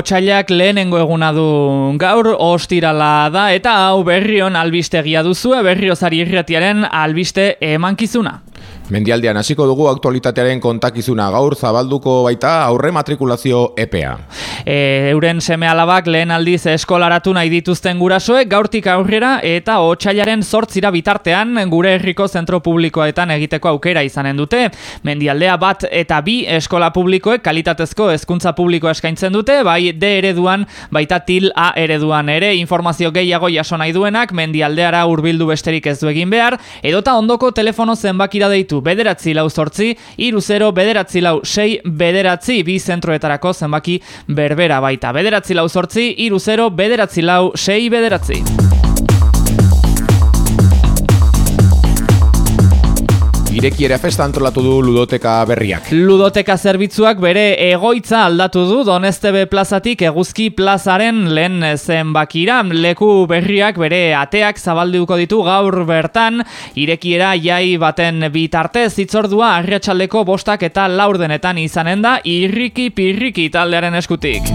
Otsailak lehenengo eguna du gaur ostirala da eta hau berrion albistegia duzu berriozari irratiaren albiste emankizuna. Mendialdean hasiko dugu aktualitatearen kontakizuna gaur zabalduko baita aurre matrikulazio EPEA. E, euren seme alabak lehen aldiz eskolaratu nahi dituzten gurasoek gaurtik aurrera eta otxailaren sortzira bitartean gure herriko zentro publikoetan egiteko aukera izanen dute. Mendialdea bat eta bi eskola publikoek kalitatezko hezkuntza publiko eskaintzen dute, bai D ereduan baita til A ereduan ere informazio gehiago jaso nahi duenak mendialdeara hurbildu besterik ez du egin behar, edota ondoko telefono zenbakira deitu bederatzi lau sortzi, iru zero bederatzi lau sei bederatzi bi zentroetarako zenbaki berbera baita. Bederatzi lau sortzi, iru zero bederatzi lau sei bederatzi. Irekiera festa antolatu du ludoteka berriak. Ludoteka zerbitzuak bere egoitza aldatu du Donestebe plazatik eguzki plazaren lehen zenbakira. Leku berriak bere ateak zabalduko ditu gaur bertan. Irekiera jai baten bitartez itzordua arriatxaldeko bostak eta laurdenetan izanen da irriki pirriki taldearen eskutik.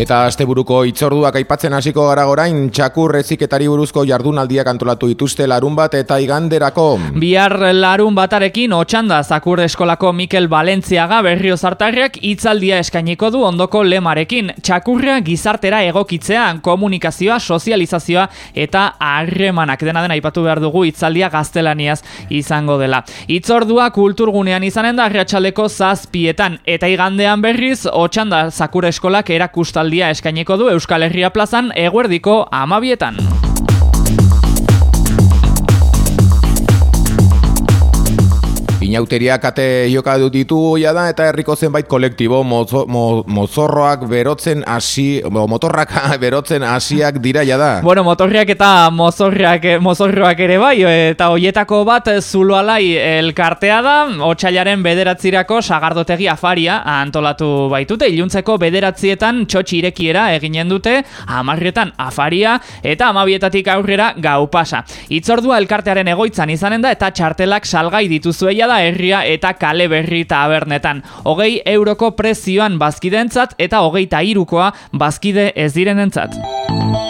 Eta asteburuko itzorduak aipatzen hasiko gara gorain, txakur reziketari buruzko jardunaldiak antolatu dituzte larun bat eta iganderako. Bihar larun batarekin otxanda zakur eskolako Mikel Valentziaga berrio zartarriak itzaldia eskainiko du ondoko lemarekin. Txakurra gizartera egokitzean komunikazioa, sozializazioa eta harremanak dena dena aipatu behar dugu itzaldia gaztelaniaz izango dela. Itzordua kulturgunean izanen da arriatxaleko zazpietan eta igandean berriz otxanda zakur eskolak erakustaldi emanaldia eskaineko du Euskal Herria plazan eguerdiko amabietan. Inauteria kate joka dut ditu ja da eta herriko zenbait kolektibo mozo, mo, mozorroak berotzen hasi motorrak berotzen hasiak dira ja da. Bueno, motorriak eta mozorriak mozorroak ere bai eta hoietako bat zuloalai elkartea da. Otsailaren bederatzirako sagardotegi afaria antolatu baitute iluntzeko bederatzietan txotxi irekiera eginen dute amarrietan afaria eta amabietatik aurrera gau pasa. Itzordua elkartearen egoitzan izanen da eta txartelak salgai dituzueia da herria eta kale berri tabernetan. Hogei euroko prezioan bazkidentzat eta hogeita irukoa bazkide ez direnentzat.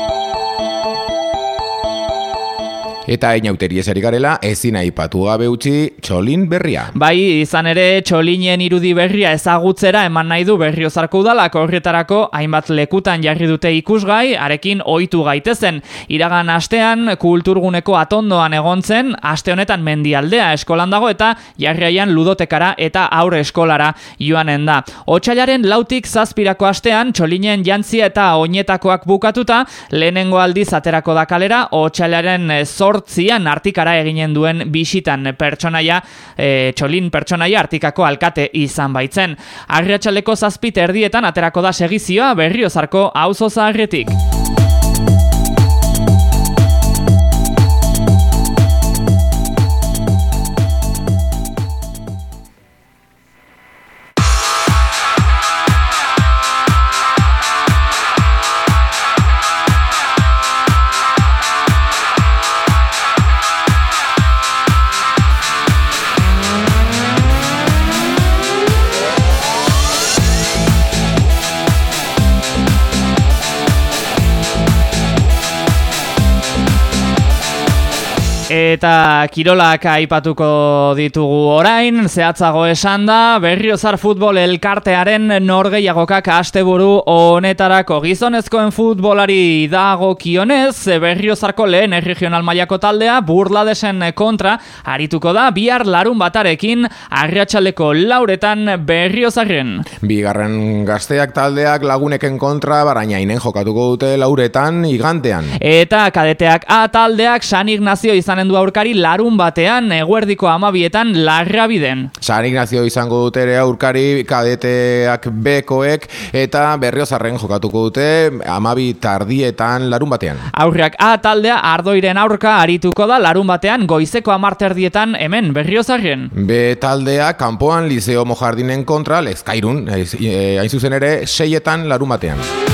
Eta inauteri esari garela, ezin aipatu gabe utzi txolin berria. Bai, izan ere txolinen irudi berria ezagutzera eman nahi du berriozarko udalak horretarako hainbat lekutan jarri dute ikusgai, arekin ohitu gaitezen. Iragan astean, kulturguneko atondoan egontzen, aste honetan mendialdea eskolan dago eta jarriaian ludotekara eta aurre eskolara joanen da. Otsailaren lautik zazpirako astean, txolinen jantzia eta oinetakoak bukatuta, lehenengo aldiz aterako da kalera, otsailaren zor sortzian artikara eginen duen bisitan pertsonaia, e, txolin pertsonaia artikako alkate izan baitzen. Arriatxaleko zazpit erdietan aterako da segizioa berriozarko auzo zaharretik. Eta kirolak aipatuko ditugu orain, zehatzago esan da, berriozar futbol elkartearen norgeiagokak asteburu honetarako gizonezkoen futbolari dago kionez, berriozarko lehen erregional mailako taldea burladesen kontra, arituko da bihar larun batarekin arriatxaleko lauretan berriozarren. Bigarren gazteak taldeak laguneken kontra, barainainen jokatuko dute lauretan igantean. Eta kadeteak A taldeak San Ignazio izan du aurkari larun batean eguerdiko amabietan larra biden. San Ignacio izango dute ere aurkari kadeteak bekoek eta berriozarren jokatuko dute amabi tardietan larun batean. Aurreak A taldea ardoiren aurka arituko da larun batean goizeko amarterdietan hemen berriozarren. B taldea kanpoan Liceo Mojardinen kontra lezkairun, eh, hain zuzen ere seietan larun batean.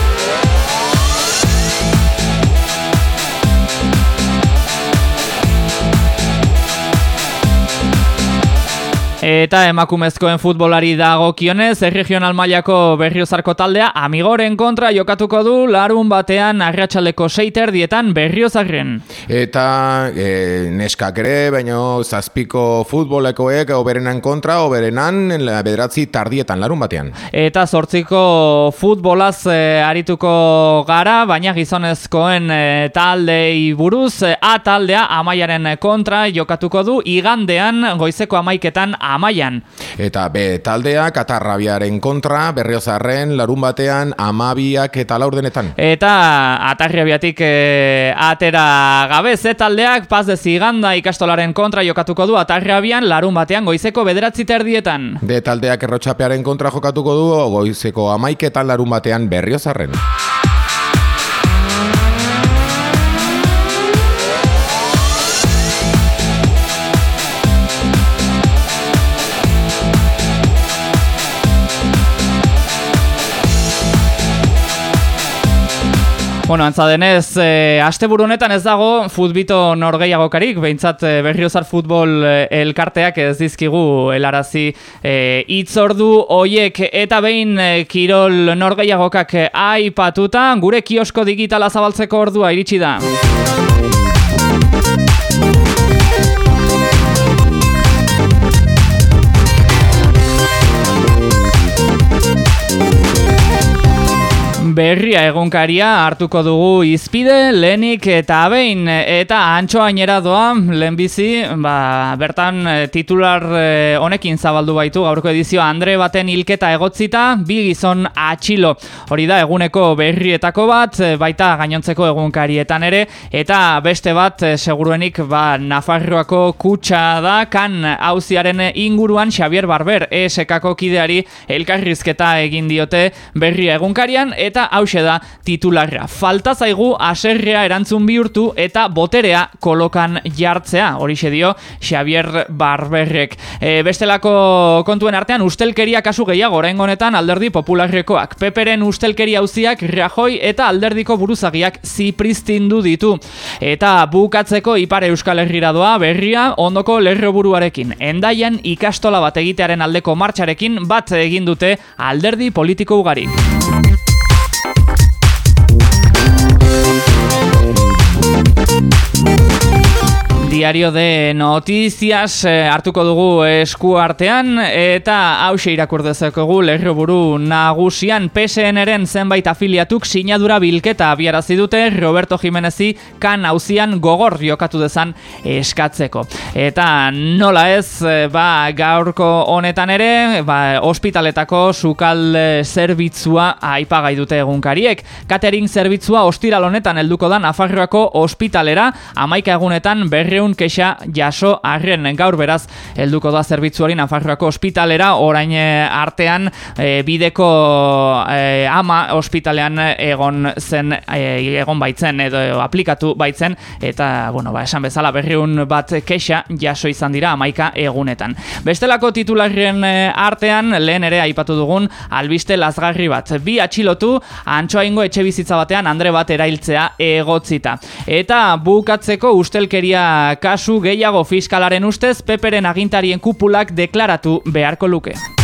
Eta emakumezkoen futbolari dago kionez, regional mailako berriozarko taldea amigoren kontra jokatuko du larun batean arratsaleko seiter dietan berriozarren. Eta e, neskak ere, baino zazpiko futbolekoek oberenan kontra, oberenan bederatzi tardietan larun batean. Eta zortziko futbolaz e, arituko gara, baina gizonezkoen e, taldei buruz, A taldea amaiaren kontra jokatuko du, igandean goizeko amaiketan amaian. Eta B taldea katarrabiaren kontra berriozarren larun batean amabiak eta laurdenetan. Eta atarriabiatik e, atera gabe Z taldeak paz de ziganda ikastolaren kontra jokatuko du atarriabian larun batean goizeko bederatzi terdietan. D taldeak errotxapearen kontra jokatuko du goizeko amaiketan larun batean berriozarren. Bueno, antza denez, e, asteburu honetan ez dago futbito norgeiagokarik, behintzat e, berriozar futbol e, elkarteak ez dizkigu helarazi e, itzordu oiek eta behin e, kirol norgeiagokak aipatuta, gure kiosko digitala zabaltzeko ordua iritsi da. Berria egunkaria hartuko dugu izpide, lenik eta behin. Eta antxoainera doa lehenbizi, ba, bertan eh, titular eh, honekin zabaldu baitu. Gaurko edizio Andre baten hilketa egotzita, bi gizon atxilo. Hori da eguneko berrietako bat, eh, baita gainontzeko egunkarietan ere, eta beste bat seguruenik ba, Nafarroako kutsa da, kan hauziaren inguruan Xavier Barber, esekako kideari elkarrizketa egin diote berria egunkarian, eta hause da titularra. Falta zaigu aserrea erantzun bihurtu eta boterea kolokan jartzea, hori dio Xavier Barberrek. E, bestelako kontuen artean ustelkeria kasu gehiago orain honetan alderdi popularrekoak. Peperen ustelkeria hauziak Rajoi eta alderdiko buruzagiak zipristindu ditu. Eta bukatzeko ipare euskal herrira doa berria ondoko lerro buruarekin. Endaian ikastola bat egitearen aldeko martxarekin bat egin dute alderdi politiko ugarik. Diario de Noticias eh, hartuko dugu esku artean eta hause irakurdezekogu lerro buru nagusian PSN-eren zenbait afiliatuk sinadura bilketa abiarazi dute Roberto Jimenezi kan hauzian gogor jokatu dezan eskatzeko. Eta nola ez, eh, ba, gaurko honetan ere, ba, ospitaletako sukal zerbitzua aipagai dute egunkariek. Catering zerbitzua ostiral honetan helduko da Nafarroako ospitalera, amaika egunetan berri berreun kexa jaso arren gaur beraz helduko da zerbitzuari Nafarroako ospitalera. Orain eh, artean e, bideko e, ama ospitalean egon zen egon baitzen edo aplikatu baitzen. Eta bueno ba esan bezala berreun bat kexa jaso izan dira amaika egunetan. Bestelako titularren artean lehen ere aipatu dugun albiste lazgarri bat. Bi atxilotu antxoaingo etxe bizitza batean andre bat erailtzea egotzita. Eta bukatzeko ustelkeria kasu gehiago fiskalaren ustez peperen agintarien kupulak deklaratu beharko luke.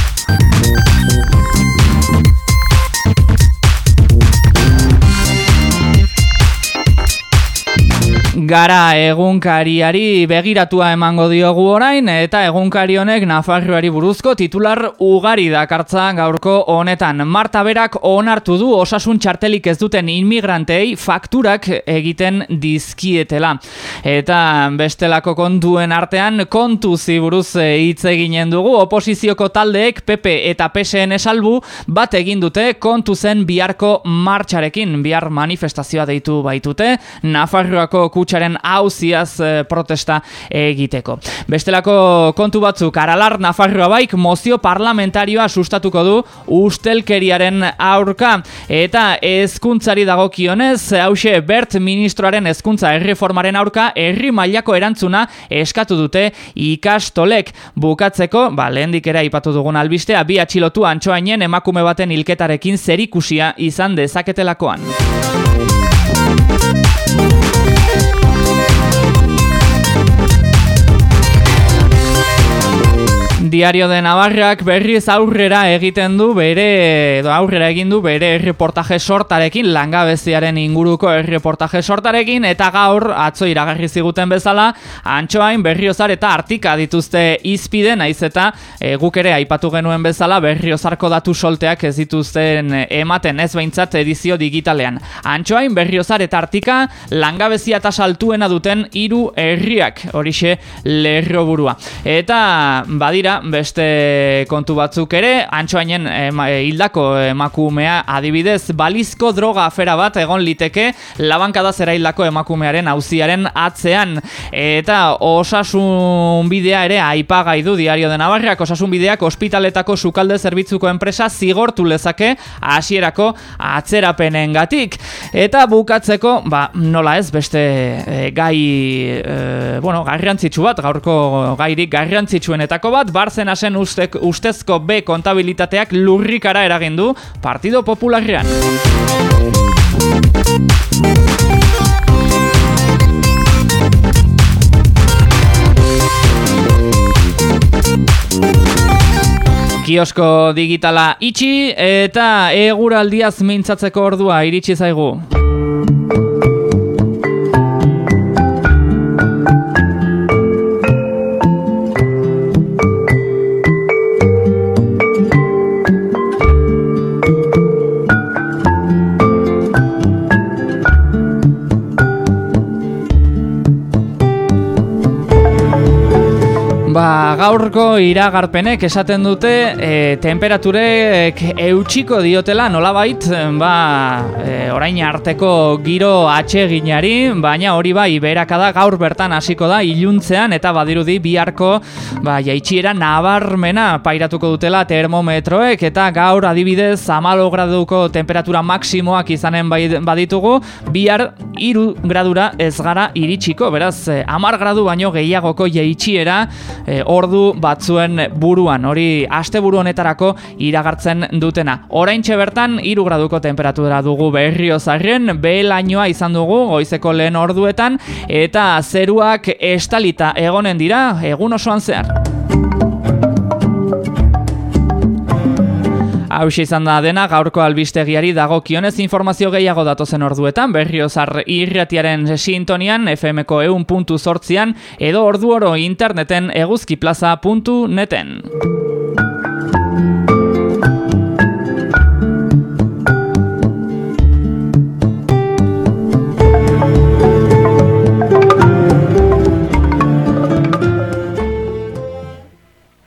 Gara egunkariari begiratua emango diogu orain eta egunkari honek Nafarroari buruzko titular ugari dakartza gaurko honetan. Marta berak onartu du osasun txartelik ez duten inmigrantei fakturak egiten dizkietela. Eta bestelako kontuen artean kontu ziburuz hitz eginen dugu oposizioko taldeek PP eta PSN salbu bat egin dute kontu zen biharko martxarekin bihar manifestazioa deitu baitute Nafarroako kutsa kutxaren hauziaz eh, protesta egiteko. Bestelako kontu batzuk, aralar Nafarroa baik mozio parlamentarioa sustatuko du ustelkeriaren aurka eta ezkuntzari dagokionez, hause Bert ministroaren ezkuntza erreformaren aurka herri mailako erantzuna eskatu dute ikastolek bukatzeko, ba, lehen dikera ipatu dugun albistea, bi atxilotu antxoainen emakume baten hilketarekin zerikusia izan dezaketelakoan. Diario de Navarrak berriz aurrera egiten du bere edo aurrera egin du bere reportaje sortarekin langabeziaren inguruko reportaje sortarekin eta gaur atzo iragarri ziguten bezala antxoain berriozar eta artika dituzte izpide naiz eta e, guk ere aipatu genuen bezala berriozarko datu solteak ez dituzten ematen ez behintzat edizio digitalean. Antxoain berriozar eta artika langabezia eta saltuena duten hiru herriak horixe lerro burua. Eta badira beste kontu batzuk ere, antxoainen hildako emakumea adibidez balizko droga afera bat egon liteke labankada zera hildako emakumearen auziaren atzean. Eta osasun bidea ere aipagai du diario de Navarrak, osasun bideak ospitaletako sukalde zerbitzuko enpresa zigortu lezake hasierako atzerapenen gatik. Eta bukatzeko, ba, nola ez, beste e, gai, e, bueno, garrantzitsu bat, gaurko gairik garrantzitsuenetako bat, barzen hasen ustezko B kontabilitateak lurrikara eragin du Partido Popularrean. Kiosko digitala itxi eta eguraldiaz mintzatzeko ordua iritsi zaigu. Gaurko iragarpenek esaten dute e, temperaturek eutxiko diotela nolabait, ba, e, orain arteko giro atseginari, baina hori bai berakada gaur bertan hasiko da iluntzean eta badirudi biharko ba, jaitxiera nabarmena pairatuko dutela termometroek eta gaur adibidez amalo graduko temperatura maksimoak izanen bai, baditugu, bihar iru gradura ez gara iritsiko, beraz, amar gradu baino gehiagoko jaitxiera e, ordu batzuen buruan, hori asteburu honetarako iragartzen dutena. Oraintxe bertan, iru graduko temperatura dugu berriozarren, behelainoa izan dugu, goizeko lehen orduetan, eta zeruak estalita egonen dira, egun osoan zehar. Hau izan da dena gaurko albistegiari dago kionez informazio gehiago datozen orduetan, berriozar irratiaren sintonian, FMko eun puntu sortzian, edo ordu oro interneten eguzkiplaza.neten.